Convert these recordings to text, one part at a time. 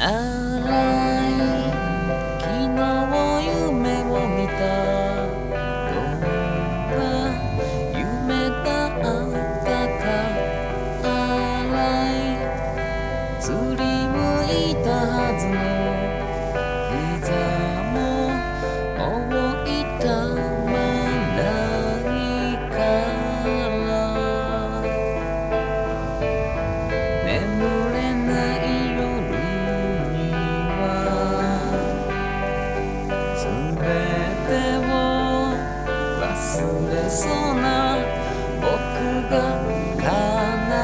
荒い昨日夢を見たどんな夢だったか洗いつりむいたはずの膝も覚いたまないから眠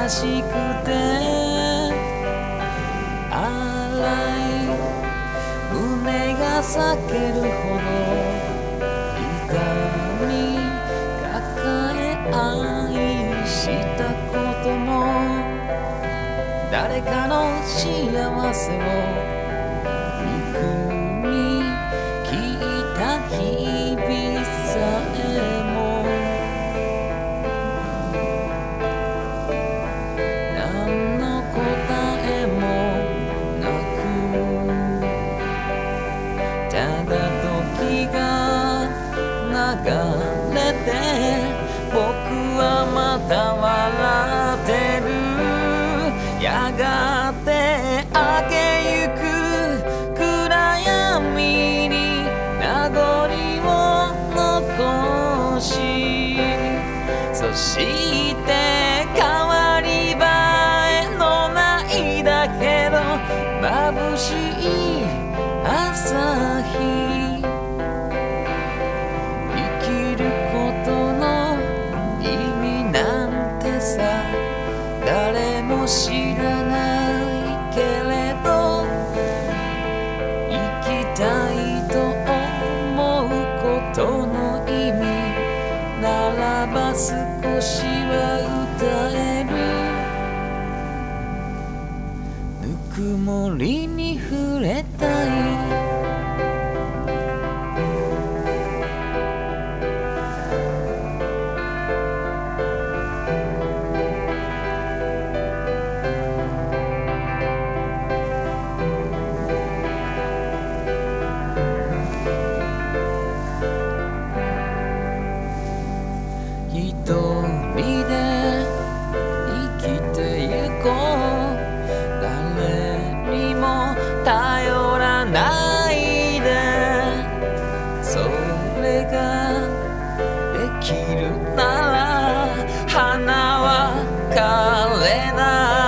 しくて。荒い胸が裂けるほど痛み抱え愛したことも。誰かの幸せをして変わり映えのないだけど眩しい朝日。生きることの意味なんてさ誰も知らないけれど生きたいと思うことの意味ならば星は歌えるぬくもりに触れたい。なら花は枯れない。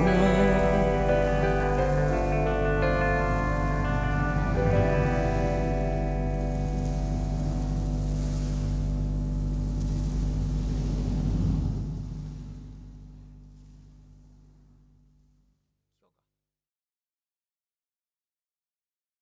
no